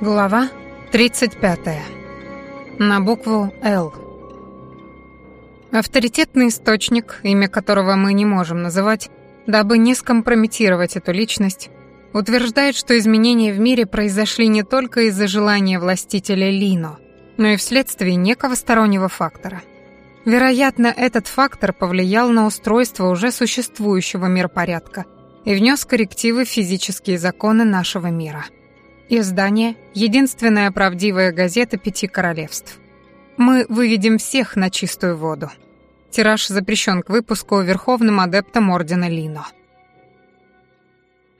Глава 35. На букву «Л». Авторитетный источник, имя которого мы не можем называть, дабы не скомпрометировать эту личность, утверждает, что изменения в мире произошли не только из-за желания властителя Лино, но и вследствие некого стороннего фактора. Вероятно, этот фактор повлиял на устройство уже существующего миропорядка и внес коррективы в физические законы нашего мира — Издание «Единственная правдивая газета Пяти Королевств». Мы выведем всех на чистую воду. Тираж запрещен к выпуску верховным адептом Ордена Лино.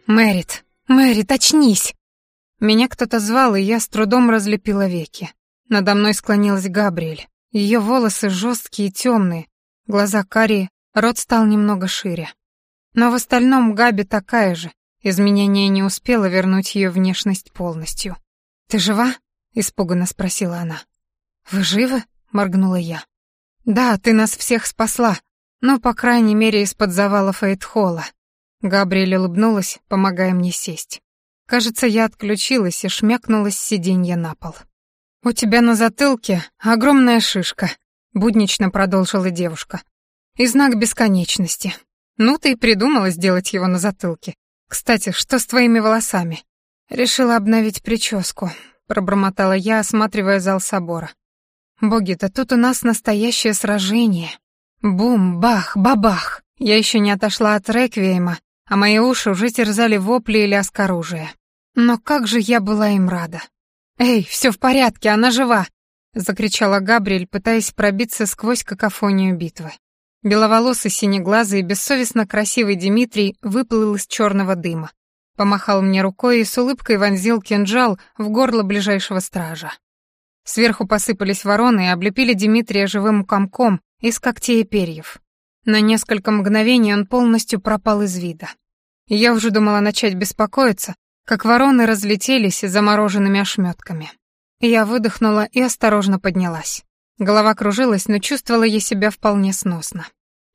«Мэрит! Мэрит, очнись!» Меня кто-то звал, и я с трудом разлепила веки. Надо мной склонилась Габриэль. Ее волосы жесткие и темные, глаза карие, рот стал немного шире. Но в остальном Габи такая же, Изменение не успело вернуть ее внешность полностью. «Ты жива?» — испуганно спросила она. «Вы живы?» — моргнула я. «Да, ты нас всех спасла, но, по крайней мере, из-под завалов Фейтхолла». Габриэль улыбнулась, помогая мне сесть. Кажется, я отключилась и шмякнулась с сиденья на пол. «У тебя на затылке огромная шишка», — буднично продолжила девушка. «И знак бесконечности. Ну, ты и придумала сделать его на затылке. «Кстати, что с твоими волосами?» «Решила обновить прическу», — пробормотала я, осматривая зал собора. «Боги, да тут у нас настоящее сражение. Бум, бах, бабах!» Я еще не отошла от реквиема, а мои уши уже терзали вопли и лязг оружия. Но как же я была им рада. «Эй, все в порядке, она жива!» — закричала Габриэль, пытаясь пробиться сквозь какофонию битвы. Беловолосый, синеглазый, и бессовестно красивый Дмитрий выплыл из черного дыма. Помахал мне рукой и с улыбкой вонзил кинжал в горло ближайшего стража. Сверху посыпались вороны и облепили Дмитрия живым комком из когтей и перьев. На несколько мгновений он полностью пропал из вида. Я уже думала начать беспокоиться, как вороны разлетелись замороженными ошметками. Я выдохнула и осторожно поднялась. Голова кружилась, но чувствовала я себя вполне сносно.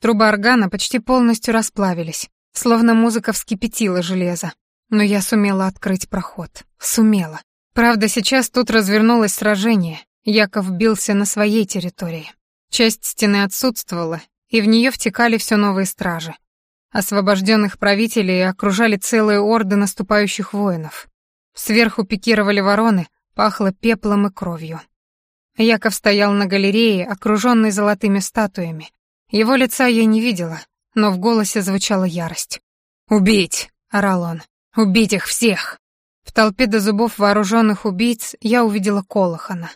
Трубы органа почти полностью расплавились, словно музыка вскипятила железо. Но я сумела открыть проход. Сумела. Правда, сейчас тут развернулось сражение. Яков бился на своей территории. Часть стены отсутствовала, и в нее втекали все новые стражи. Освобожденных правителей окружали целые орды наступающих воинов. Сверху пикировали вороны, пахло пеплом и кровью. Яков стоял на галерее, окруженный золотыми статуями. Его лица я не видела, но в голосе звучала ярость. «Убить!» — орал он. «Убить их всех!» В толпе до зубов вооруженных убийц я увидела Колохана.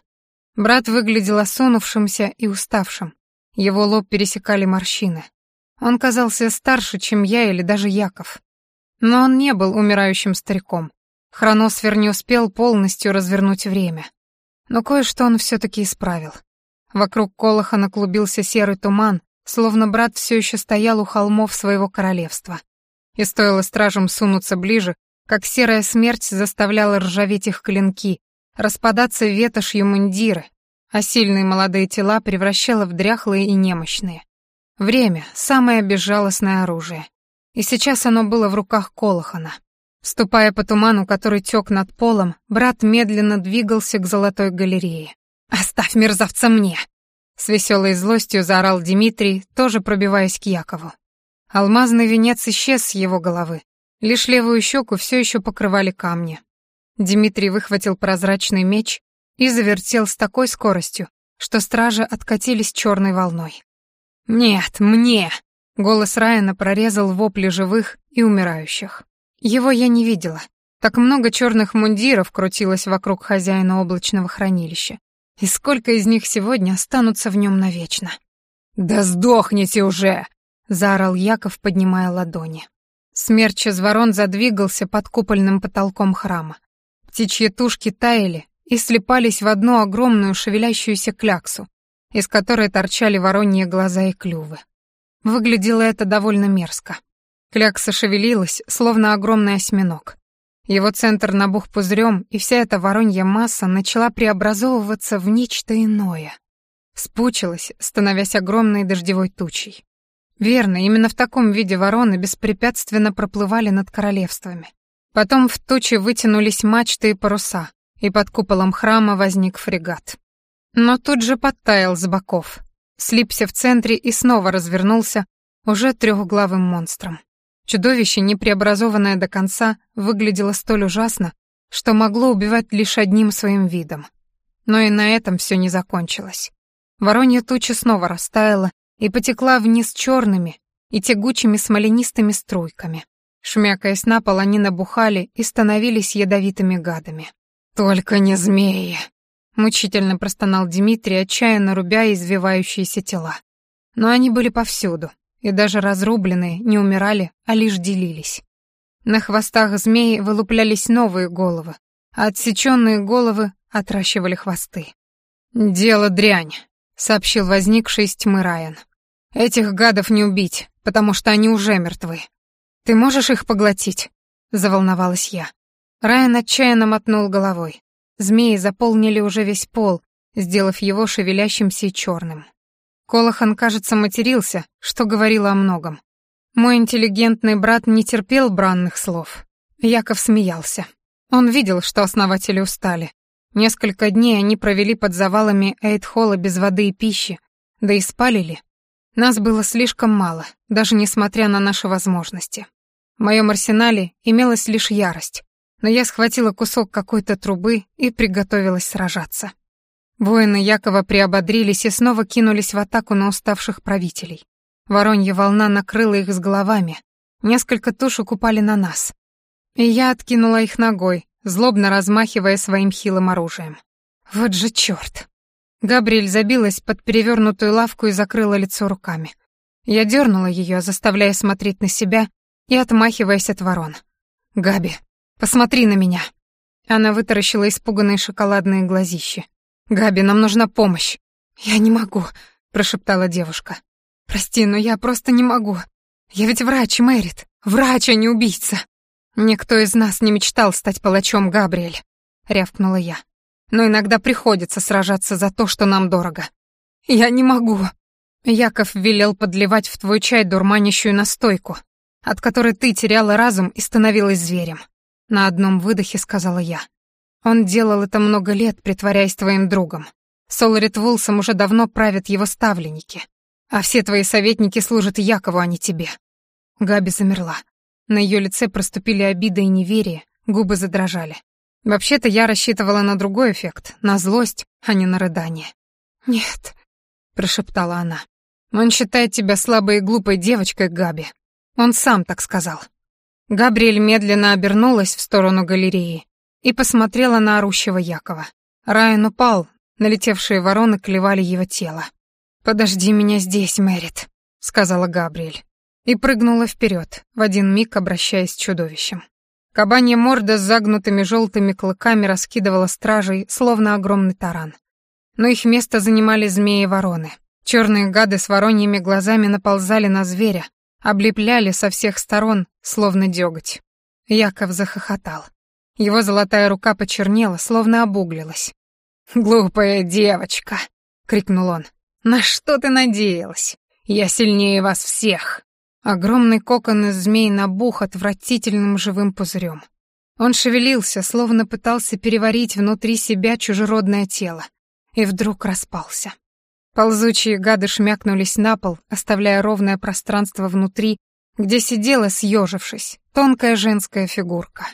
Брат выглядел осунувшимся и уставшим. Его лоб пересекали морщины. Он казался старше, чем я или даже Яков. Но он не был умирающим стариком. Хроносфер не успел полностью развернуть время. Но кое-что он все-таки исправил. Вокруг Колоха наклубился серый туман, словно брат все еще стоял у холмов своего королевства. И стоило стражам сунуться ближе, как серая смерть заставляла ржаветь их клинки, распадаться ветошью мундиры, а сильные молодые тела превращала в дряхлые и немощные. Время — самое безжалостное оружие. И сейчас оно было в руках Колохана. Ступая по туману, который тек над полом, брат медленно двигался к золотой галерее. «Оставь мерзавца мне!» С веселой злостью заорал Дмитрий, тоже пробиваясь к Якову. Алмазный венец исчез с его головы. Лишь левую щеку все еще покрывали камни. Дмитрий выхватил прозрачный меч и завертел с такой скоростью, что стражи откатились черной волной. «Нет, мне!» — голос Райана прорезал вопли живых и умирающих. Его я не видела. Так много черных мундиров крутилось вокруг хозяина облачного хранилища. И сколько из них сегодня останутся в нем навечно? «Да сдохните уже!» — заорал Яков, поднимая ладони. Смерч из ворон задвигался под купольным потолком храма. Птичьи тушки таяли и слепались в одну огромную шевелящуюся кляксу, из которой торчали вороньи глаза и клювы. Выглядело это довольно мерзко. Клякса шевелилась, словно огромный осьминог. Его центр набух пузырем, и вся эта воронья масса начала преобразовываться в нечто иное. Спучилась, становясь огромной дождевой тучей. Верно, именно в таком виде вороны беспрепятственно проплывали над королевствами. Потом в тучи вытянулись мачты и паруса, и под куполом храма возник фрегат. Но тут же подтаял с боков, слипся в центре и снова развернулся уже трехглавым монстром. Чудовище, не преобразованное до конца, выглядело столь ужасно, что могло убивать лишь одним своим видом. Но и на этом все не закончилось. Воронья туча снова растаяла и потекла вниз черными и тягучими смоленистыми струйками. Шмякаясь на пол, они набухали и становились ядовитыми гадами. «Только не змеи!» — мучительно простонал Дмитрий, отчаянно рубя извивающиеся тела. Но они были повсюду, и даже разрубленные не умирали, а лишь делились. На хвостах змей вылуплялись новые головы, а отсеченные головы отращивали хвосты. «Дело дрянь», — сообщил возникший из тьмы Райан. «Этих гадов не убить, потому что они уже мертвы. Ты можешь их поглотить?» — заволновалась я. Райан отчаянно мотнул головой. Змеи заполнили уже весь пол, сделав его шевелящимся и черным. Колохан, кажется, матерился, что говорило о многом. Мой интеллигентный брат не терпел бранных слов. Яков смеялся. Он видел, что основатели устали. Несколько дней они провели под завалами Эйдхола без воды и пищи, да и спали ли. Нас было слишком мало, даже несмотря на наши возможности. В моем арсенале имелась лишь ярость, но я схватила кусок какой-то трубы и приготовилась сражаться. Воины Якова приободрились и снова кинулись в атаку на уставших правителей. Воронья волна накрыла их с головами. Несколько туш упали на нас. И я откинула их ногой, злобно размахивая своим хилым оружием. Вот же чёрт! Габриэль забилась под перевернутую лавку и закрыла лицо руками. Я дернула ее, заставляя смотреть на себя и отмахиваясь от ворон. «Габи, посмотри на меня!» Она вытаращила испуганные шоколадные глазища. «Габи, нам нужна помощь». «Я не могу», — прошептала девушка. «Прости, но я просто не могу. Я ведь врач, Мэрит. Врач, а не убийца. Никто из нас не мечтал стать палачом, Габриэль», — рявкнула я. «Но иногда приходится сражаться за то, что нам дорого». «Я не могу». Яков велел подливать в твой чай дурманящую настойку, от которой ты теряла разум и становилась зверем. На одном выдохе сказала я. Он делал это много лет, притворяясь твоим другом. Соларит Вулсом уже давно правят его ставленники. А все твои советники служат Якову, а не тебе». Габи замерла. На ее лице проступили обида и неверие, губы задрожали. Вообще-то я рассчитывала на другой эффект, на злость, а не на рыдание. «Нет», — прошептала она. «Он считает тебя слабой и глупой девочкой, Габи. Он сам так сказал». Габриэль медленно обернулась в сторону галереи и посмотрела на орущего Якова. Райан упал, налетевшие вороны клевали его тело. «Подожди меня здесь, Мэрит», — сказала Габриэль. И прыгнула вперед, в один миг обращаясь к чудовищам. Кабанья морда с загнутыми желтыми клыками раскидывала стражей, словно огромный таран. Но их место занимали змеи-вороны. Черные гады с вороньими глазами наползали на зверя, облепляли со всех сторон, словно деготь. Яков захохотал. Его золотая рука почернела, словно обуглилась. «Глупая девочка!» — крикнул он. «На что ты надеялась? Я сильнее вас всех!» Огромный кокон из змей набух отвратительным живым пузырем. Он шевелился, словно пытался переварить внутри себя чужеродное тело. И вдруг распался. Ползучие гады шмякнулись на пол, оставляя ровное пространство внутри, где сидела, съежившись, тонкая женская фигурка.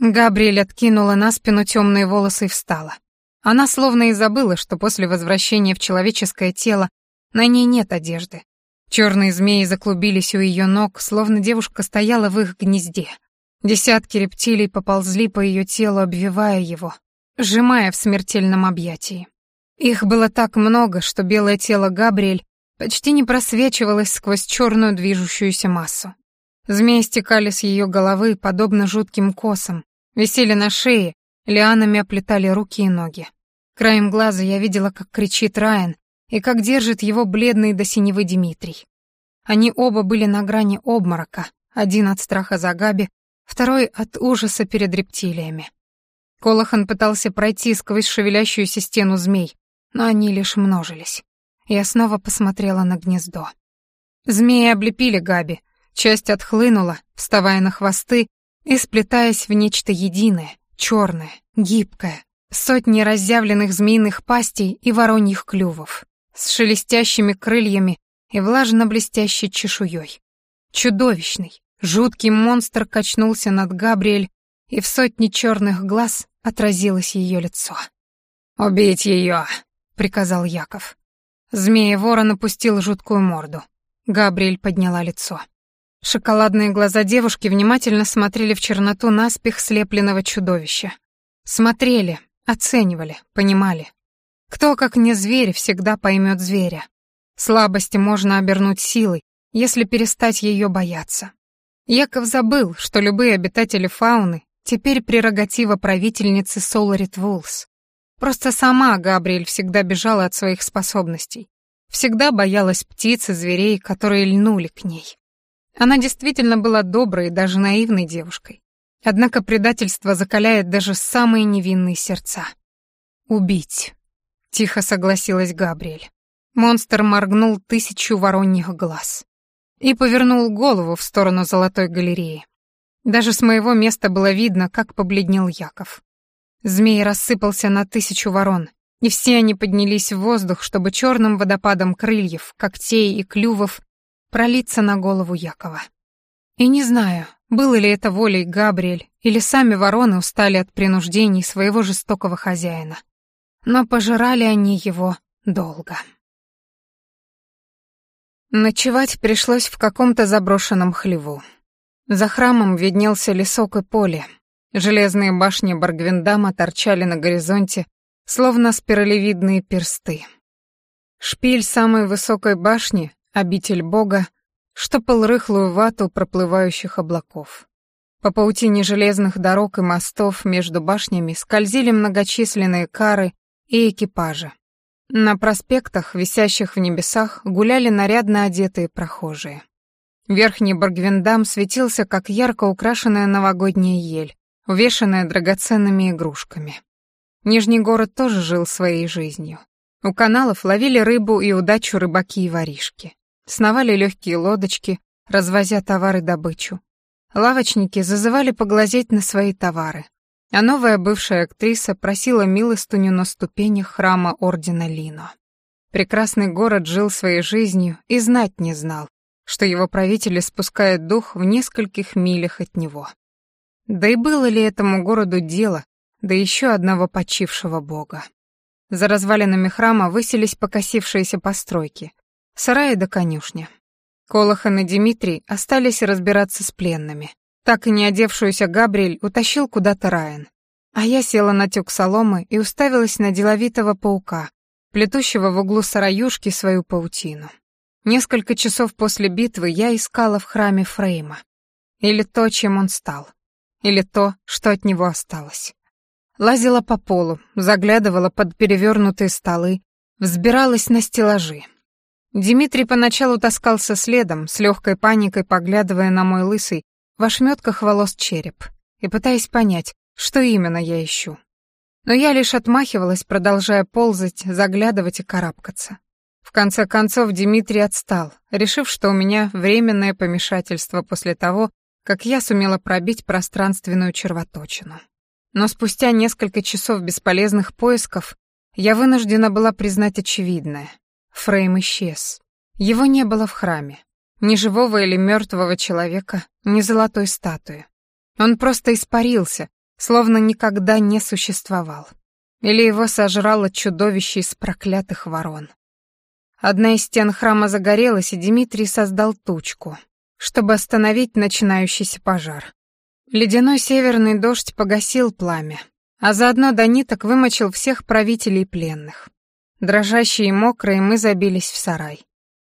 Габриэль откинула на спину темные волосы и встала. Она словно и забыла, что после возвращения в человеческое тело на ней нет одежды. Черные змеи заклубились у ее ног, словно девушка стояла в их гнезде. Десятки рептилий поползли по ее телу, обвивая его, сжимая в смертельном объятии. Их было так много, что белое тело Габриэль почти не просвечивалось сквозь черную движущуюся массу. Змеи стекали с ее головы, подобно жутким косам, Висели на шее, лианами оплетали руки и ноги. Краем глаза я видела, как кричит Райан и как держит его бледный до синевы Дмитрий. Они оба были на грани обморока, один от страха за Габи, второй от ужаса перед рептилиями. Колохан пытался пройти сквозь шевелящуюся стену змей, но они лишь множились. Я снова посмотрела на гнездо. Змеи облепили Габи, часть отхлынула, вставая на хвосты, и сплетаясь в нечто единое, черное, гибкое, сотни разъявленных змеиных пастей и вороньих клювов, с шелестящими крыльями и влажно-блестящей чешуей. Чудовищный, жуткий монстр качнулся над Габриэль, и в сотни черных глаз отразилось ее лицо. «Убить ее!» — приказал Яков. Змея-ворон опустил жуткую морду. Габриэль подняла лицо. Шоколадные глаза девушки внимательно смотрели в черноту наспех слепленного чудовища. Смотрели, оценивали, понимали. Кто, как не зверь, всегда поймет зверя. Слабости можно обернуть силой, если перестать ее бояться. Яков забыл, что любые обитатели фауны теперь прерогатива правительницы Соларит Вулс. Просто сама Габриэль всегда бежала от своих способностей. Всегда боялась птиц и зверей, которые льнули к ней. Она действительно была доброй и даже наивной девушкой. Однако предательство закаляет даже самые невинные сердца. «Убить», — тихо согласилась Габриэль. Монстр моргнул тысячу вороньих глаз и повернул голову в сторону золотой галереи. Даже с моего места было видно, как побледнел Яков. Змей рассыпался на тысячу ворон, и все они поднялись в воздух, чтобы черным водопадом крыльев, когтей и клювов пролиться на голову Якова. И не знаю, было ли это волей Габриэль, или сами вороны устали от принуждений своего жестокого хозяина. Но пожирали они его долго. Ночевать пришлось в каком-то заброшенном хлеву. За храмом виднелся лесок и поле. Железные башни Баргвиндама торчали на горизонте, словно спиралевидные персты. Шпиль самой высокой башни обитель Бога, штопал рыхлую вату проплывающих облаков. По паутине железных дорог и мостов между башнями скользили многочисленные кары и экипажи. На проспектах, висящих в небесах, гуляли нарядно одетые прохожие. Верхний Баргвиндам светился, как ярко украшенная новогодняя ель, увешанная драгоценными игрушками. Нижний город тоже жил своей жизнью. У каналов ловили рыбу и удачу рыбаки и воришки. Сновали легкие лодочки, развозя товары добычу. Лавочники зазывали поглазеть на свои товары. А новая бывшая актриса просила милостыню на ступенях храма ордена Лино. Прекрасный город жил своей жизнью и знать не знал, что его правители спускают дух в нескольких милях от него. Да и было ли этому городу дело, да еще одного почившего бога? За развалинами храма высились покосившиеся постройки, Сарая до конюшня. Колохан и Дмитрий остались разбираться с пленными. Так и не одевшуюся Габриэль утащил куда-то Райан. А я села на тюк соломы и уставилась на деловитого паука, плетущего в углу сараюшки свою паутину. Несколько часов после битвы я искала в храме Фрейма. Или то, чем он стал. Или то, что от него осталось. Лазила по полу, заглядывала под перевернутые столы, взбиралась на стеллажи, Дмитрий поначалу таскался следом, с легкой паникой поглядывая на мой лысый, в ошметках волос череп, и пытаясь понять, что именно я ищу. Но я лишь отмахивалась, продолжая ползать, заглядывать и карабкаться. В конце концов Дмитрий отстал, решив, что у меня временное помешательство после того, как я сумела пробить пространственную червоточину. Но спустя несколько часов бесполезных поисков я вынуждена была признать очевидное. Фрейм исчез. Его не было в храме. Ни живого или мертвого человека, ни золотой статуи. Он просто испарился, словно никогда не существовал. Или его сожрало чудовище из проклятых ворон. Одна из стен храма загорелась, и Дмитрий создал тучку, чтобы остановить начинающийся пожар. Ледяной северный дождь погасил пламя, а заодно до ниток вымочил всех правителей и пленных. Дрожащие и мокрые мы забились в сарай.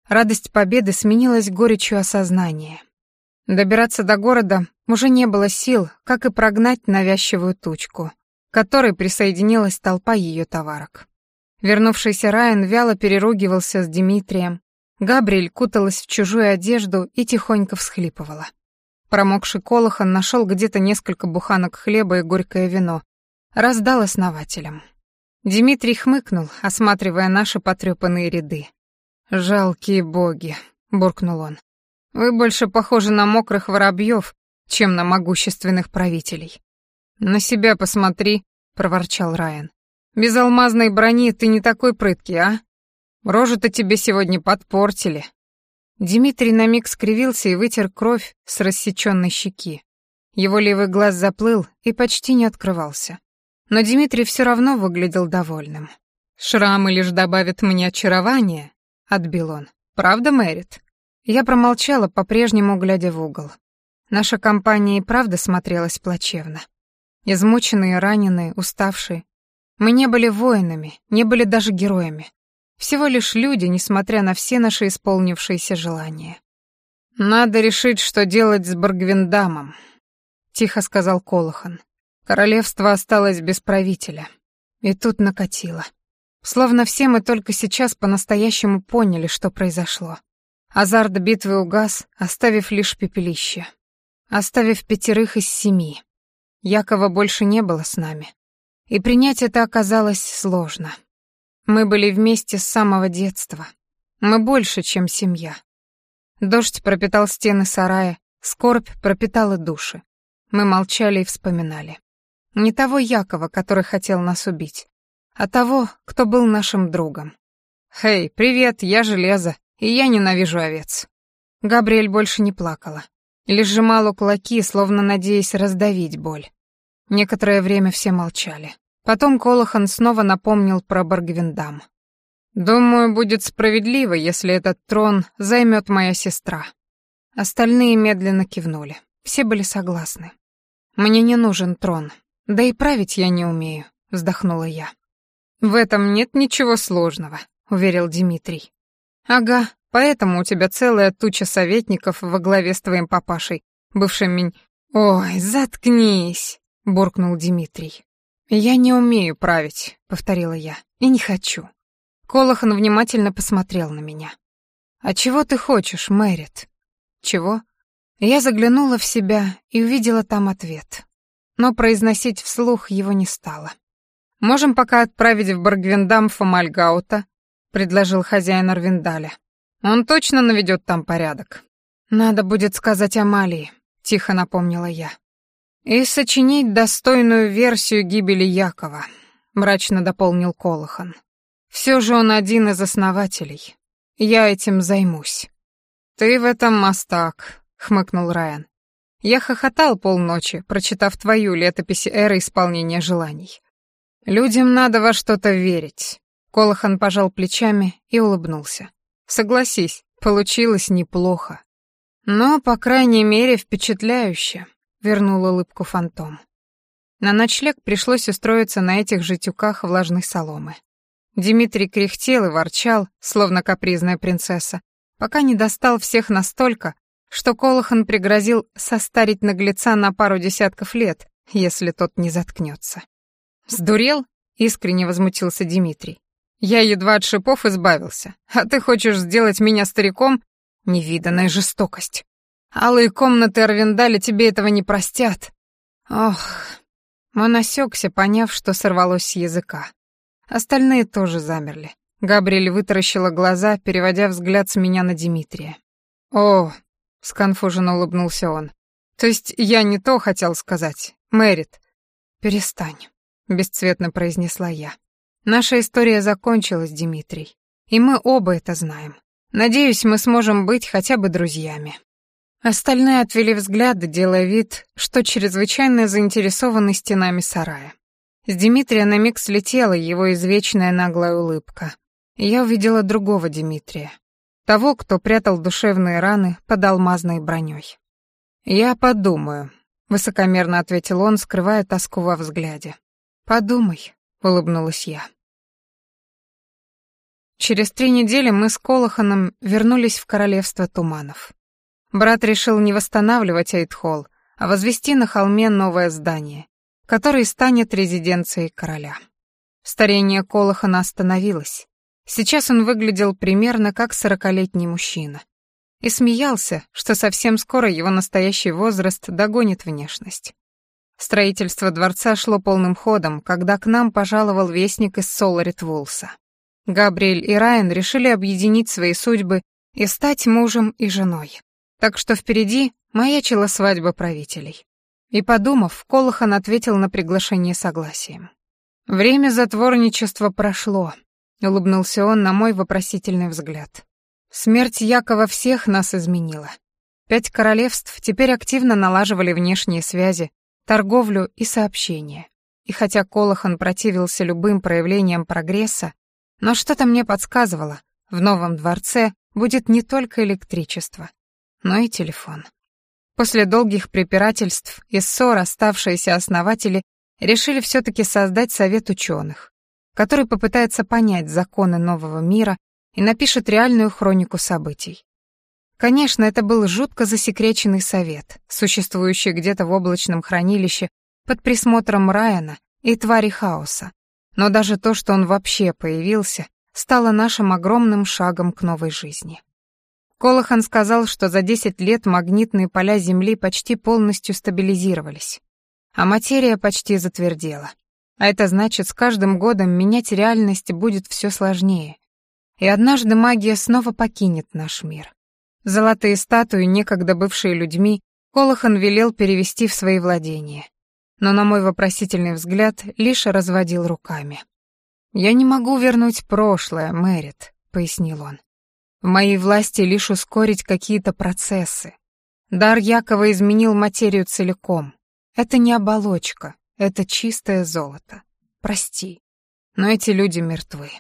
Радость победы сменилась горечью осознания. Добираться до города уже не было сил, как и прогнать навязчивую тучку, к которой присоединилась толпа ее товарок. Вернувшийся Райан вяло переругивался с Дмитрием. Габриэль куталась в чужую одежду и тихонько всхлипывала. Промокший Колохан нашел где-то несколько буханок хлеба и горькое вино. Раздал основателям. Дмитрий хмыкнул, осматривая наши потрёпанные ряды. «Жалкие боги», — буркнул он. «Вы больше похожи на мокрых воробьев, чем на могущественных правителей». «На себя посмотри», — проворчал Райан. «Без алмазной брони ты не такой прыткий, а? Рожу-то тебе сегодня подпортили». Дмитрий на миг скривился и вытер кровь с рассеченной щеки. Его левый глаз заплыл и почти не открывался но Дмитрий все равно выглядел довольным. «Шрамы лишь добавят мне очарования», — отбил он. «Правда, Мэрит?» Я промолчала, по-прежнему глядя в угол. Наша компания и правда смотрелась плачевно. Измученные, раненые, уставшие. Мы не были воинами, не были даже героями. Всего лишь люди, несмотря на все наши исполнившиеся желания. «Надо решить, что делать с Баргвиндамом», — тихо сказал Колохан. Королевство осталось без правителя. И тут накатило. Словно все мы только сейчас по-настоящему поняли, что произошло. Азарт битвы угас, оставив лишь пепелище. Оставив пятерых из семи. Якова больше не было с нами. И принять это оказалось сложно. Мы были вместе с самого детства. Мы больше, чем семья. Дождь пропитал стены сарая, скорбь пропитала души. Мы молчали и вспоминали. Не того Якова, который хотел нас убить, а того, кто был нашим другом. «Хей, привет, я Железо, и я ненавижу овец». Габриэль больше не плакала. Лишь сжимала кулаки, словно надеясь раздавить боль. Некоторое время все молчали. Потом Колохан снова напомнил про Баргвиндам. «Думаю, будет справедливо, если этот трон займет моя сестра». Остальные медленно кивнули. Все были согласны. «Мне не нужен трон. «Да и править я не умею», — вздохнула я. «В этом нет ничего сложного», — уверил Дмитрий. «Ага, поэтому у тебя целая туча советников во главе с твоим папашей, бывшим минь...» «Ой, заткнись», — буркнул Дмитрий. «Я не умею править», — повторила я, — «и не хочу». Колохан внимательно посмотрел на меня. «А чего ты хочешь, Мэрит?» «Чего?» Я заглянула в себя и увидела там ответ но произносить вслух его не стало. «Можем пока отправить в Баргвиндам Фомальгаута», — предложил хозяин Арвиндаля. «Он точно наведет там порядок». «Надо будет сказать Амалии», — тихо напомнила я. «И сочинить достойную версию гибели Якова», — мрачно дополнил Колохан. «Все же он один из основателей. Я этим займусь». «Ты в этом мастак», — хмыкнул Райан. Я хохотал полночи, прочитав твою летопись эры исполнения желаний. Людям надо во что-то верить. Колохан пожал плечами и улыбнулся. Согласись, получилось неплохо. Но, по крайней мере, впечатляюще, вернул улыбку фантом. На ночлег пришлось устроиться на этих же тюках влажной соломы. Дмитрий кряхтел и ворчал, словно капризная принцесса, пока не достал всех настолько, что Колохан пригрозил состарить наглеца на пару десятков лет, если тот не заткнется. «Сдурел?» — искренне возмутился Дмитрий. «Я едва от шипов избавился, а ты хочешь сделать меня стариком? Невиданная жестокость. Алые комнаты Арвиндаля тебе этого не простят». Ох, он осекся, поняв, что сорвалось с языка. Остальные тоже замерли. Габриэль вытаращила глаза, переводя взгляд с меня на Дмитрия. «О, сконфуженно улыбнулся он. То есть я не то хотел сказать. Мэрит. Перестань, бесцветно произнесла я. Наша история закончилась, Дмитрий, и мы оба это знаем. Надеюсь, мы сможем быть хотя бы друзьями. Остальные отвели взгляды, делая вид, что чрезвычайно заинтересованы стенами сарая. С Дмитрия на миг слетела его извечная наглая улыбка. Я увидела другого Дмитрия того, кто прятал душевные раны под алмазной броней. «Я подумаю», — высокомерно ответил он, скрывая тоску во взгляде. «Подумай», — улыбнулась я. Через три недели мы с Колоханом вернулись в королевство туманов. Брат решил не восстанавливать Эйтхолл, а возвести на холме новое здание, которое станет резиденцией короля. Старение Колохана остановилось, Сейчас он выглядел примерно как сорокалетний мужчина. И смеялся, что совсем скоро его настоящий возраст догонит внешность. Строительство дворца шло полным ходом, когда к нам пожаловал вестник из Соларит Вулса. Габриэль и Райан решили объединить свои судьбы и стать мужем и женой. Так что впереди маячила свадьба правителей. И, подумав, Колохан ответил на приглашение согласием. Время затворничества прошло, — улыбнулся он на мой вопросительный взгляд. «Смерть Якова всех нас изменила. Пять королевств теперь активно налаживали внешние связи, торговлю и сообщения. И хотя Колохан противился любым проявлениям прогресса, но что-то мне подсказывало, в новом дворце будет не только электричество, но и телефон. После долгих препирательств и ссор оставшиеся основатели решили все-таки создать совет ученых, который попытается понять законы нового мира и напишет реальную хронику событий. Конечно, это был жутко засекреченный совет, существующий где-то в облачном хранилище под присмотром Райана и твари хаоса. Но даже то, что он вообще появился, стало нашим огромным шагом к новой жизни. Колохан сказал, что за 10 лет магнитные поля Земли почти полностью стабилизировались, а материя почти затвердела. А это значит, с каждым годом менять реальность будет все сложнее. И однажды магия снова покинет наш мир. Золотые статуи, некогда бывшие людьми, Колохан велел перевести в свои владения. Но на мой вопросительный взгляд лишь разводил руками. «Я не могу вернуть прошлое, Мэрит», — пояснил он. «В моей власти лишь ускорить какие-то процессы. Дар Якова изменил материю целиком. Это не оболочка, это чистое золото. Прости. Но эти люди мертвы.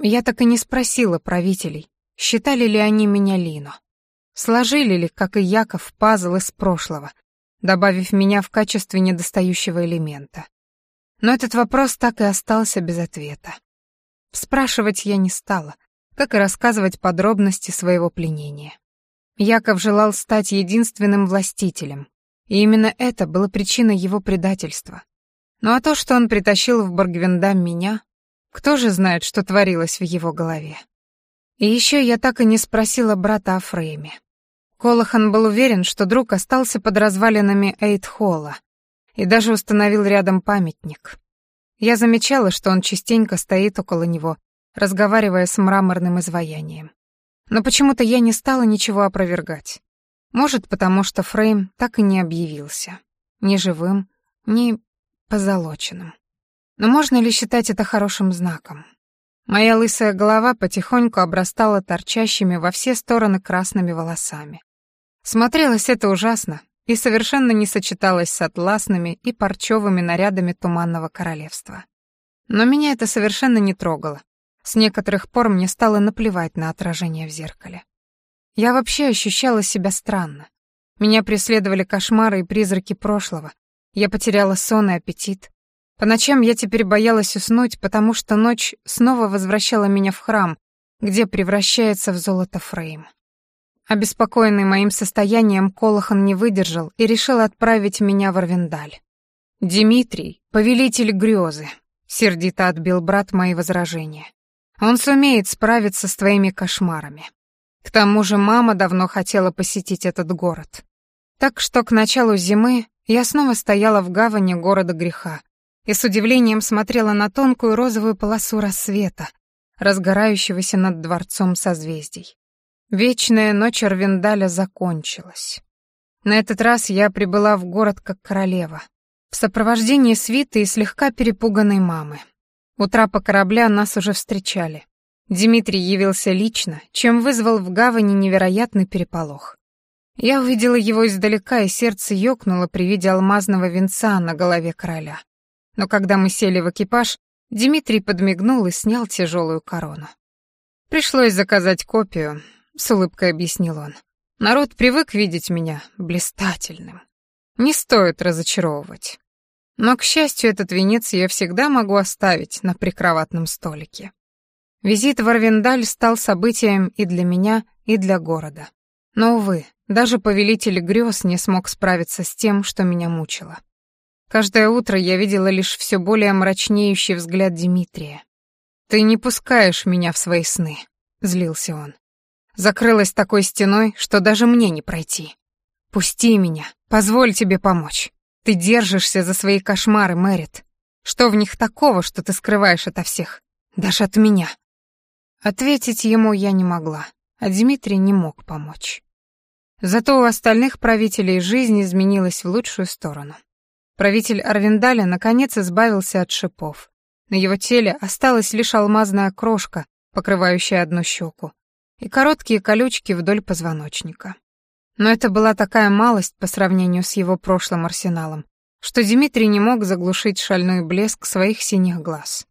Я так и не спросила правителей, считали ли они меня Лино. Сложили ли, как и Яков, пазл из прошлого, добавив меня в качестве недостающего элемента. Но этот вопрос так и остался без ответа. Спрашивать я не стала, как и рассказывать подробности своего пленения. Яков желал стать единственным властителем, и именно это было причиной его предательства. Ну а то, что он притащил в Боргвендам меня, кто же знает, что творилось в его голове? И еще я так и не спросила брата о Фрейме. Колохан был уверен, что друг остался под развалинами Эйтхолла и даже установил рядом памятник. Я замечала, что он частенько стоит около него, разговаривая с мраморным изваянием. Но почему-то я не стала ничего опровергать. Может, потому что Фрейм так и не объявился. Ни живым, ни позолоченным. Но можно ли считать это хорошим знаком? Моя лысая голова потихоньку обрастала торчащими во все стороны красными волосами. Смотрелось это ужасно и совершенно не сочеталось с атласными и парчевыми нарядами Туманного Королевства. Но меня это совершенно не трогало. С некоторых пор мне стало наплевать на отражение в зеркале. Я вообще ощущала себя странно. Меня преследовали кошмары и призраки прошлого. Я потеряла сон и аппетит. По ночам я теперь боялась уснуть, потому что ночь снова возвращала меня в храм, где превращается в золото Фрейм. Обеспокоенный моим состоянием, Колохан не выдержал и решил отправить меня в Арвендаль. «Димитрий, повелитель грезы», — сердито отбил брат мои возражения. «Он сумеет справиться с твоими кошмарами. К тому же мама давно хотела посетить этот город. Так что к началу зимы я снова стояла в гавани города греха и с удивлением смотрела на тонкую розовую полосу рассвета, разгорающегося над дворцом созвездий. Вечная ночь Арвиндаля закончилась. На этот раз я прибыла в город как королева, в сопровождении свиты и слегка перепуганной мамы. У трапа корабля нас уже встречали. Дмитрий явился лично, чем вызвал в гавани невероятный переполох. Я увидела его издалека, и сердце ёкнуло при виде алмазного венца на голове короля. Но когда мы сели в экипаж, Дмитрий подмигнул и снял тяжелую корону. «Пришлось заказать копию», — с улыбкой объяснил он. «Народ привык видеть меня блистательным. Не стоит разочаровывать. Но, к счастью, этот венец я всегда могу оставить на прикроватном столике». Визит в Арвендаль стал событием и для меня, и для города. Но, увы, даже повелитель грез не смог справиться с тем, что меня мучило. Каждое утро я видела лишь все более мрачнеющий взгляд Дмитрия. «Ты не пускаешь меня в свои сны», — злился он. «Закрылась такой стеной, что даже мне не пройти. Пусти меня, позволь тебе помочь. Ты держишься за свои кошмары, Мэрит. Что в них такого, что ты скрываешь ото всех? Даже от меня?» Ответить ему я не могла, а Дмитрий не мог помочь. Зато у остальных правителей жизнь изменилась в лучшую сторону. Правитель Арвиндаля наконец избавился от шипов. На его теле осталась лишь алмазная крошка, покрывающая одну щеку, и короткие колючки вдоль позвоночника. Но это была такая малость по сравнению с его прошлым арсеналом, что Дмитрий не мог заглушить шальной блеск своих синих глаз.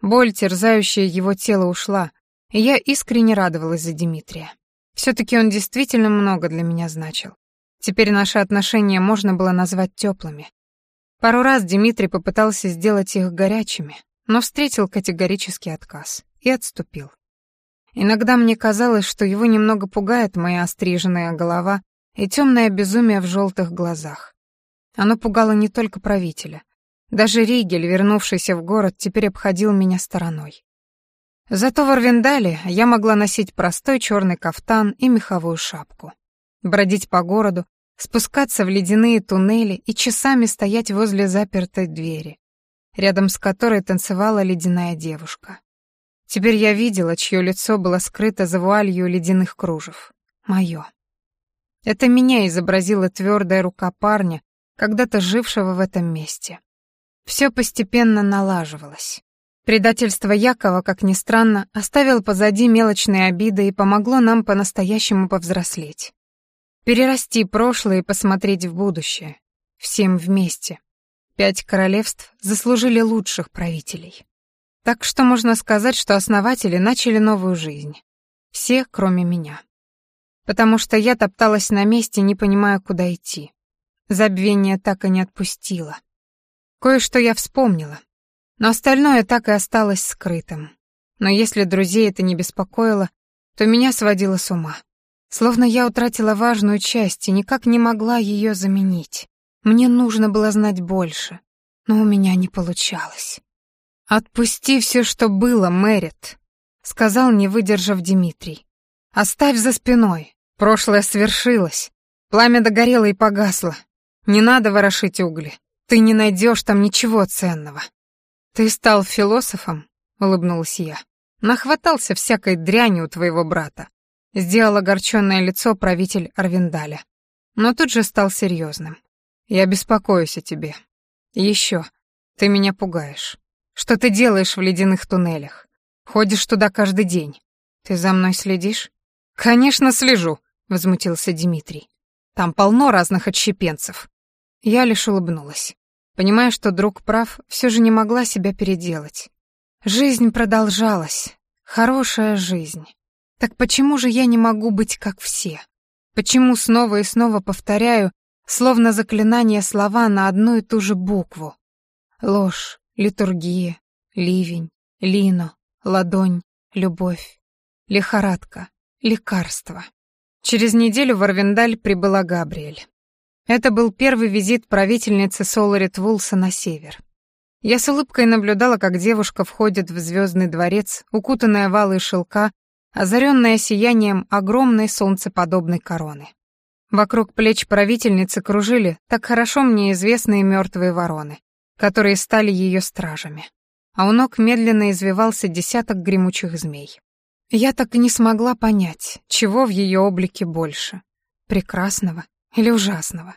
Боль, терзающая его тело, ушла, я искренне радовалась за Дмитрия. Все-таки он действительно много для меня значил. Теперь наши отношения можно было назвать теплыми. Пару раз Дмитрий попытался сделать их горячими, но встретил категорический отказ и отступил. Иногда мне казалось, что его немного пугает моя остриженная голова и темное безумие в желтых глазах. Оно пугало не только правителя. Даже Ригель, вернувшийся в город, теперь обходил меня стороной. Зато в Арвиндале я могла носить простой черный кафтан и меховую шапку. Бродить по городу, спускаться в ледяные туннели и часами стоять возле запертой двери, рядом с которой танцевала ледяная девушка. Теперь я видела, чье лицо было скрыто за вуалью ледяных кружев. Мое. Это меня изобразила твердая рука парня, когда-то жившего в этом месте. Все постепенно налаживалось. Предательство Якова, как ни странно, оставило позади мелочные обиды и помогло нам по-настоящему повзрослеть. Перерасти прошлое и посмотреть в будущее. Всем вместе. Пять королевств заслужили лучших правителей. Так что можно сказать, что основатели начали новую жизнь. Все, кроме меня. Потому что я топталась на месте, не понимая, куда идти. Забвение так и не отпустило. Кое-что я вспомнила. Но остальное так и осталось скрытым. Но если друзей это не беспокоило, то меня сводило с ума. Словно я утратила важную часть и никак не могла ее заменить. Мне нужно было знать больше, но у меня не получалось. «Отпусти все, что было, Мэрит», — сказал, не выдержав Дмитрий. «Оставь за спиной. Прошлое свершилось. Пламя догорело и погасло. Не надо ворошить угли. Ты не найдешь там ничего ценного». «Ты стал философом?» — улыбнулась я. «Нахватался всякой дряни у твоего брата», — сделал огорченное лицо правитель Арвиндаля. Но тут же стал серьезным. «Я беспокоюсь о тебе. Еще, ты меня пугаешь. Что ты делаешь в ледяных туннелях? Ходишь туда каждый день. Ты за мной следишь?» «Конечно, слежу», — возмутился Дмитрий. «Там полно разных отщепенцев». Я лишь улыбнулась. Понимая, что друг прав, все же не могла себя переделать. Жизнь продолжалась. Хорошая жизнь. Так почему же я не могу быть как все? Почему снова и снова повторяю, словно заклинание слова на одну и ту же букву? Ложь, литургия, ливень, лино, ладонь, любовь, лихорадка, лекарство. Через неделю в Арвендаль прибыла Габриэль. Это был первый визит правительницы Соларит Вулса на север. Я с улыбкой наблюдала, как девушка входит в звездный дворец, укутанная валы шелка, озаренная сиянием огромной солнцеподобной короны. Вокруг плеч правительницы кружили так хорошо мне известные мертвые вороны, которые стали ее стражами. А у ног медленно извивался десяток гремучих змей. Я так и не смогла понять, чего в ее облике больше — прекрасного или ужасного.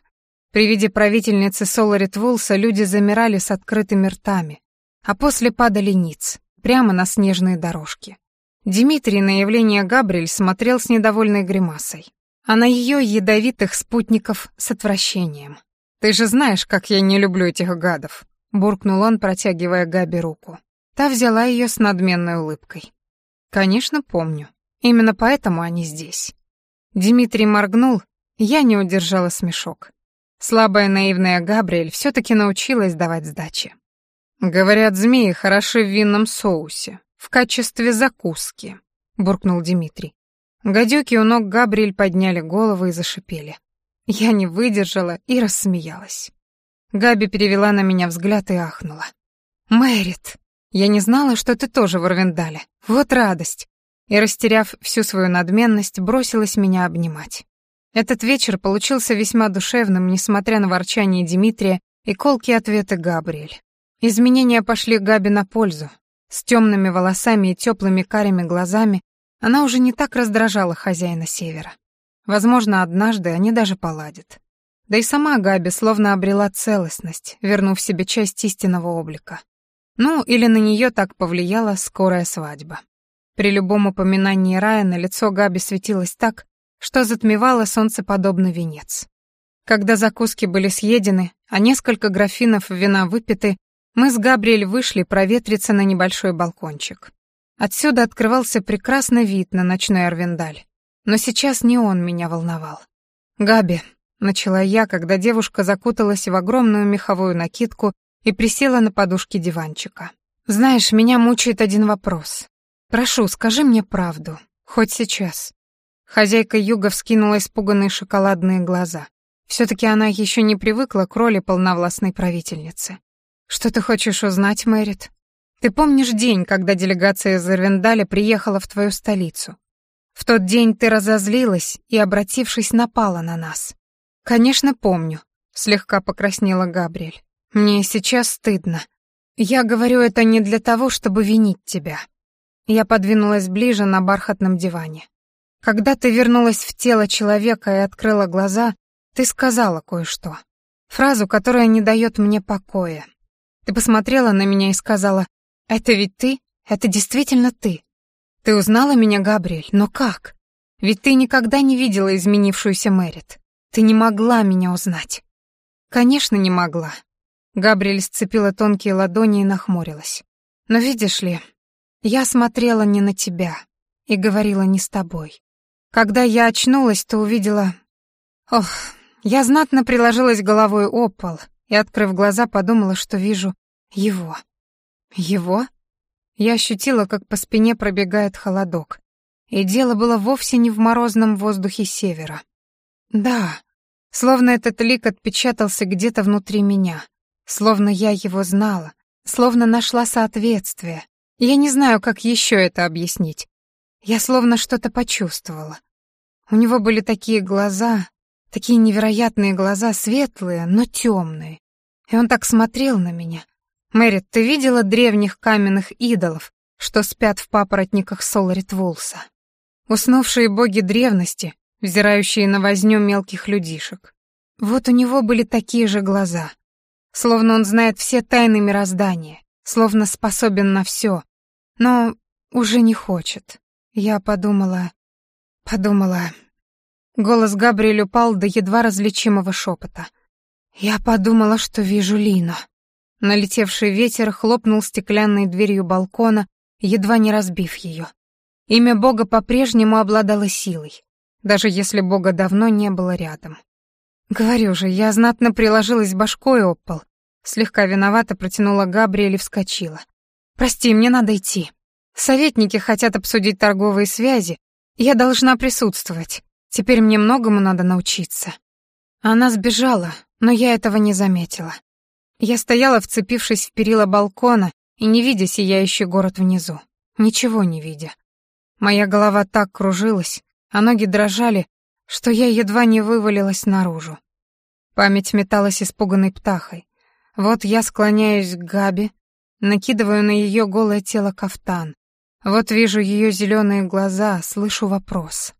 При виде правительницы Соларит Вулса люди замирали с открытыми ртами, а после падали ниц, прямо на снежные дорожки. Дмитрий на явление Габриэль смотрел с недовольной гримасой, а на ее ядовитых спутников с отвращением. «Ты же знаешь, как я не люблю этих гадов», — буркнул он, протягивая Габи руку. Та взяла ее с надменной улыбкой. «Конечно, помню. Именно поэтому они здесь». Дмитрий моргнул, я не удержала смешок. Слабая наивная Габриэль все таки научилась давать сдачи. «Говорят, змеи хороши в винном соусе, в качестве закуски», — буркнул Дмитрий. Гадюки у ног Габриэль подняли головы и зашипели. Я не выдержала и рассмеялась. Габи перевела на меня взгляд и ахнула. «Мэрит, я не знала, что ты тоже в Орвендале. Вот радость!» И, растеряв всю свою надменность, бросилась меня обнимать. Этот вечер получился весьма душевным, несмотря на ворчание Дмитрия и колкие ответы Габриэль. Изменения пошли Габи на пользу. С темными волосами и теплыми карими глазами она уже не так раздражала хозяина Севера. Возможно, однажды они даже поладят. Да и сама Габи словно обрела целостность, вернув себе часть истинного облика. Ну, или на нее так повлияла скорая свадьба. При любом упоминании Рая на лицо Габи светилось так, что затмевало солнцеподобный венец. Когда закуски были съедены, а несколько графинов вина выпиты, мы с Габриэль вышли проветриться на небольшой балкончик. Отсюда открывался прекрасный вид на ночной Арвендаль. Но сейчас не он меня волновал. «Габи», — начала я, когда девушка закуталась в огромную меховую накидку и присела на подушке диванчика. «Знаешь, меня мучает один вопрос. Прошу, скажи мне правду, хоть сейчас. Хозяйка Юга вскинула испуганные шоколадные глаза. все таки она еще не привыкла к роли полновластной правительницы. «Что ты хочешь узнать, Мэрит? Ты помнишь день, когда делегация из Ирвендаля приехала в твою столицу? В тот день ты разозлилась и, обратившись, напала на нас». «Конечно, помню», — слегка покраснела Габриэль. «Мне сейчас стыдно. Я говорю это не для того, чтобы винить тебя». Я подвинулась ближе на бархатном диване. Когда ты вернулась в тело человека и открыла глаза, ты сказала кое-что. Фразу, которая не дает мне покоя. Ты посмотрела на меня и сказала, «Это ведь ты? Это действительно ты?» Ты узнала меня, Габриэль, но как? Ведь ты никогда не видела изменившуюся Мэрит. Ты не могла меня узнать. Конечно, не могла. Габриэль сцепила тонкие ладони и нахмурилась. Но видишь ли, я смотрела не на тебя и говорила не с тобой. Когда я очнулась, то увидела... Ох, я знатно приложилась головой о пол и, открыв глаза, подумала, что вижу его. Его? Я ощутила, как по спине пробегает холодок. И дело было вовсе не в морозном воздухе севера. Да, словно этот лик отпечатался где-то внутри меня, словно я его знала, словно нашла соответствие. Я не знаю, как еще это объяснить, я словно что-то почувствовала. У него были такие глаза, такие невероятные глаза, светлые, но темные. И он так смотрел на меня. Мэрит, ты видела древних каменных идолов, что спят в папоротниках Соларит Вулса? Уснувшие боги древности, взирающие на возню мелких людишек. Вот у него были такие же глаза. Словно он знает все тайны мироздания, словно способен на все, но уже не хочет. Я подумала... Подумала... Голос Габриэль упал до едва различимого шепота. Я подумала, что вижу Лину. Налетевший ветер хлопнул стеклянной дверью балкона, едва не разбив ее. Имя Бога по-прежнему обладало силой, даже если Бога давно не было рядом. Говорю же, я знатно приложилась башкой об пол, слегка виновато протянула Габриэль и вскочила. «Прости, мне надо идти». Советники хотят обсудить торговые связи. Я должна присутствовать. Теперь мне многому надо научиться. Она сбежала, но я этого не заметила. Я стояла, вцепившись в перила балкона и не видя сияющий город внизу. Ничего не видя. Моя голова так кружилась, а ноги дрожали, что я едва не вывалилась наружу. Память металась испуганной птахой. Вот я склоняюсь к Габи, накидываю на ее голое тело кафтан. Вот вижу ее зеленые глаза, слышу вопрос.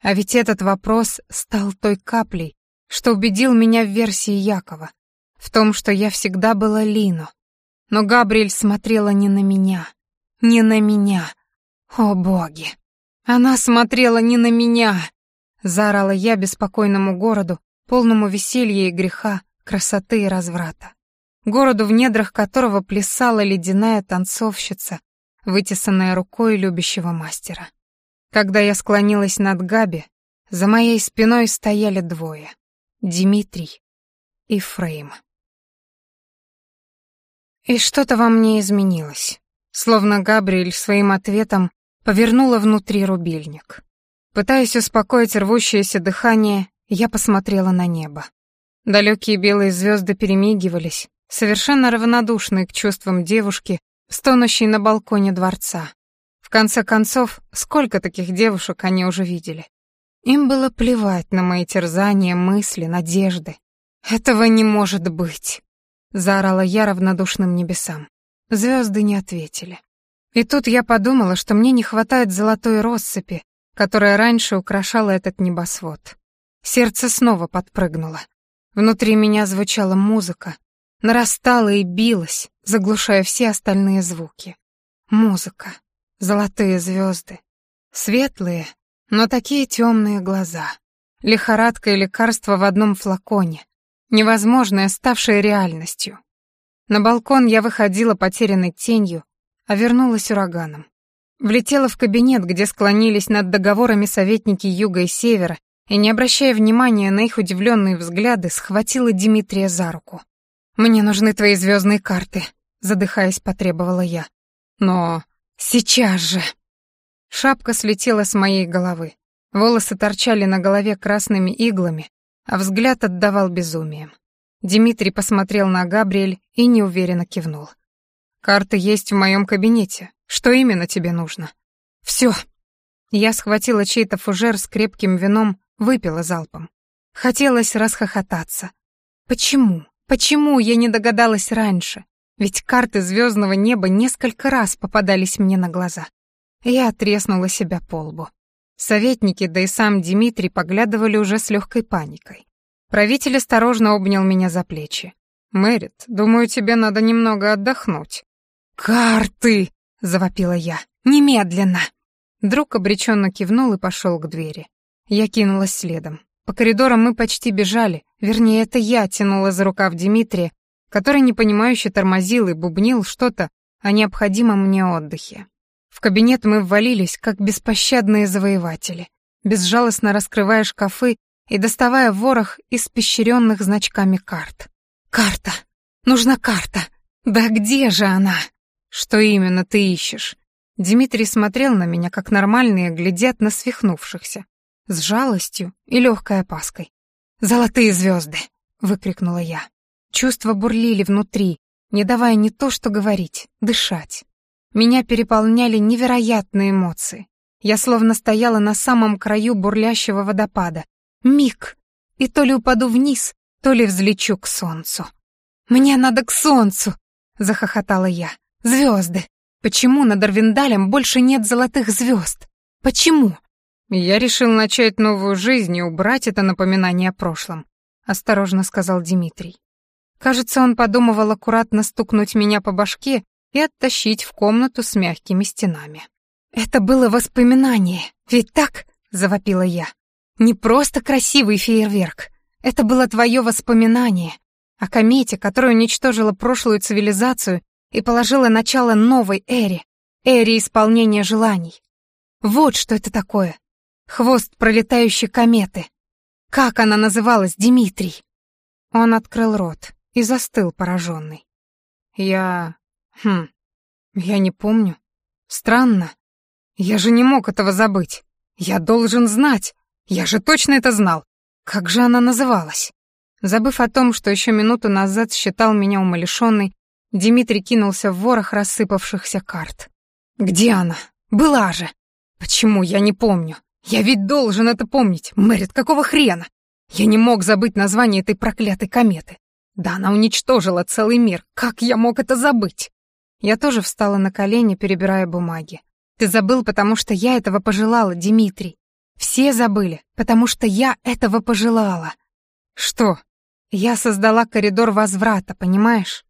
А ведь этот вопрос стал той каплей, что убедил меня в версии Якова, в том, что я всегда была Лино. Но Габриэль смотрела не на меня, не на меня. О, боги! Она смотрела не на меня! Заорала я беспокойному городу, полному веселья и греха, красоты и разврата. Городу, в недрах которого плясала ледяная танцовщица, вытесанная рукой любящего мастера. Когда я склонилась над Габи, за моей спиной стояли двое — Димитрий и Фрейм. И что-то во мне изменилось, словно Габриэль своим ответом повернула внутри рубильник. Пытаясь успокоить рвущееся дыхание, я посмотрела на небо. Далекие белые звезды перемигивались, совершенно равнодушные к чувствам девушки, стонущей на балконе дворца. В конце концов, сколько таких девушек они уже видели? Им было плевать на мои терзания, мысли, надежды. «Этого не может быть!» — заорала я равнодушным небесам. Звезды не ответили. И тут я подумала, что мне не хватает золотой россыпи, которая раньше украшала этот небосвод. Сердце снова подпрыгнуло. Внутри меня звучала музыка, нарастала и билась, заглушая все остальные звуки. Музыка, золотые звезды, светлые, но такие темные глаза, лихорадка и лекарство в одном флаконе, невозможное, ставшее реальностью. На балкон я выходила потерянной тенью, а вернулась ураганом. Влетела в кабинет, где склонились над договорами советники Юга и Севера, и, не обращая внимания на их удивленные взгляды, схватила Дмитрия за руку. «Мне нужны твои звездные карты», — задыхаясь, потребовала я. «Но сейчас же!» Шапка слетела с моей головы. Волосы торчали на голове красными иглами, а взгляд отдавал безумием. Дмитрий посмотрел на Габриэль и неуверенно кивнул. «Карты есть в моем кабинете. Что именно тебе нужно?» «Все!» Я схватила чей-то фужер с крепким вином, выпила залпом. Хотелось расхохотаться. «Почему?» Почему я не догадалась раньше? Ведь карты звездного неба несколько раз попадались мне на глаза. Я отреснула себя по лбу. Советники, да и сам Дмитрий поглядывали уже с легкой паникой. Правитель осторожно обнял меня за плечи. «Мэрит, думаю, тебе надо немного отдохнуть». «Карты!» — завопила я. «Немедленно!» Друг обреченно кивнул и пошел к двери. Я кинулась следом. По коридорам мы почти бежали, вернее, это я тянула за рукав Дмитрия, который непонимающе тормозил и бубнил что-то о необходимом мне отдыхе. В кабинет мы ввалились, как беспощадные завоеватели, безжалостно раскрывая шкафы и доставая ворох из пещеренных значками карт. «Карта! Нужна карта! Да где же она?» «Что именно ты ищешь?» Дмитрий смотрел на меня, как нормальные глядят на свихнувшихся с жалостью и легкой опаской. «Золотые звезды!» — выкрикнула я. Чувства бурлили внутри, не давая не то что говорить, дышать. Меня переполняли невероятные эмоции. Я словно стояла на самом краю бурлящего водопада. Миг! И то ли упаду вниз, то ли взлечу к солнцу. «Мне надо к солнцу!» — захохотала я. «Звезды! Почему над Арвиндалем больше нет золотых звезд? Почему?» «Я решил начать новую жизнь и убрать это напоминание о прошлом», — осторожно сказал Дмитрий. Кажется, он подумывал аккуратно стукнуть меня по башке и оттащить в комнату с мягкими стенами. «Это было воспоминание, ведь так?» — завопила я. «Не просто красивый фейерверк. Это было твое воспоминание о комете, которая уничтожила прошлую цивилизацию и положила начало новой эре, эре исполнения желаний. Вот что это такое Хвост пролетающей кометы. Как она называлась, Дмитрий? Он открыл рот и застыл пораженный. Я... Хм... Я не помню. Странно. Я же не мог этого забыть. Я должен знать. Я же точно это знал. Как же она называлась? Забыв о том, что еще минуту назад считал меня умалишенной, Дмитрий кинулся в ворох рассыпавшихся карт. «Где она? Была же! Почему, я не помню. Я ведь должен это помнить. Мэрит, какого хрена? Я не мог забыть название этой проклятой кометы. Да она уничтожила целый мир. Как я мог это забыть? Я тоже встала на колени, перебирая бумаги. Ты забыл, потому что я этого пожелала, Дмитрий. Все забыли, потому что я этого пожелала. Что? Я создала коридор возврата, понимаешь?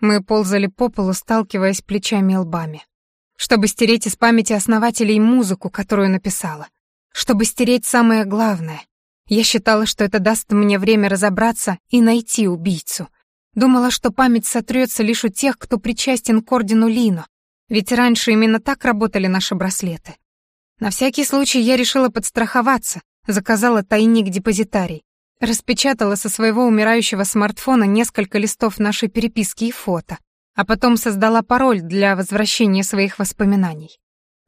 Мы ползали по полу, сталкиваясь плечами и лбами, чтобы стереть из памяти основателей музыку, которую написала чтобы стереть самое главное. Я считала, что это даст мне время разобраться и найти убийцу. Думала, что память сотрется лишь у тех, кто причастен к ордену Лино, ведь раньше именно так работали наши браслеты. На всякий случай я решила подстраховаться, заказала тайник-депозитарий, распечатала со своего умирающего смартфона несколько листов нашей переписки и фото, а потом создала пароль для возвращения своих воспоминаний.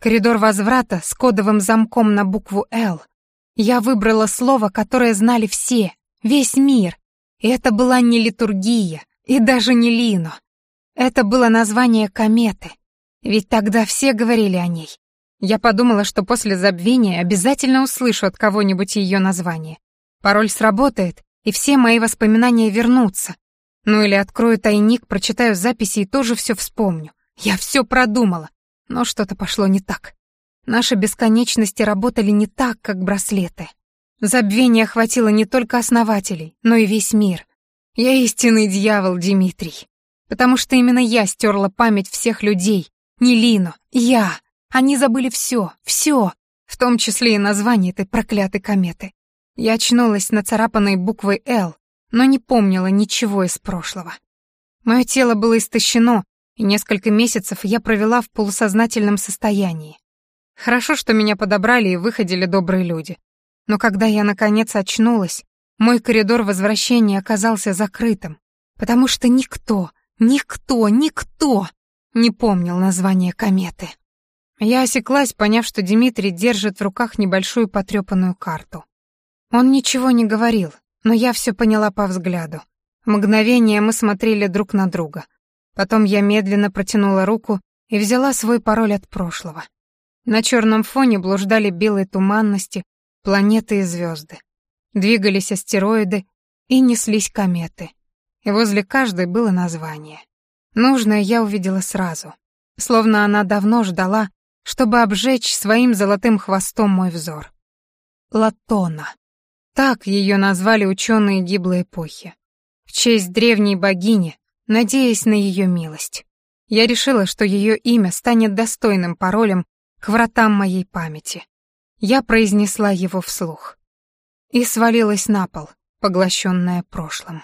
Коридор возврата с кодовым замком на букву «Л». Я выбрала слово, которое знали все, весь мир. И это была не литургия, и даже не Лино. Это было название кометы. Ведь тогда все говорили о ней. Я подумала, что после забвения обязательно услышу от кого-нибудь ее название. Пароль сработает, и все мои воспоминания вернутся. Ну или открою тайник, прочитаю записи и тоже все вспомню. Я все продумала. Но что-то пошло не так. Наши бесконечности работали не так, как браслеты. Забвение охватило не только основателей, но и весь мир. Я истинный дьявол, Дмитрий. Потому что именно я стерла память всех людей. Не Лино, я. Они забыли все, все, в том числе и название этой проклятой кометы. Я очнулась на царапанной буквой «Л», но не помнила ничего из прошлого. Мое тело было истощено, и несколько месяцев я провела в полусознательном состоянии. Хорошо, что меня подобрали и выходили добрые люди. Но когда я, наконец, очнулась, мой коридор возвращения оказался закрытым, потому что никто, никто, никто не помнил название кометы. Я осеклась, поняв, что Дмитрий держит в руках небольшую потрепанную карту. Он ничего не говорил, но я все поняла по взгляду. Мгновение мы смотрели друг на друга — Потом я медленно протянула руку и взяла свой пароль от прошлого. На черном фоне блуждали белые туманности, планеты и звезды. Двигались астероиды и неслись кометы. И возле каждой было название. Нужное я увидела сразу, словно она давно ждала, чтобы обжечь своим золотым хвостом мой взор. Латона. Так ее назвали ученые гиблой эпохи. В честь древней богини, надеясь на ее милость. Я решила, что ее имя станет достойным паролем к вратам моей памяти. Я произнесла его вслух и свалилась на пол, поглощенная прошлым.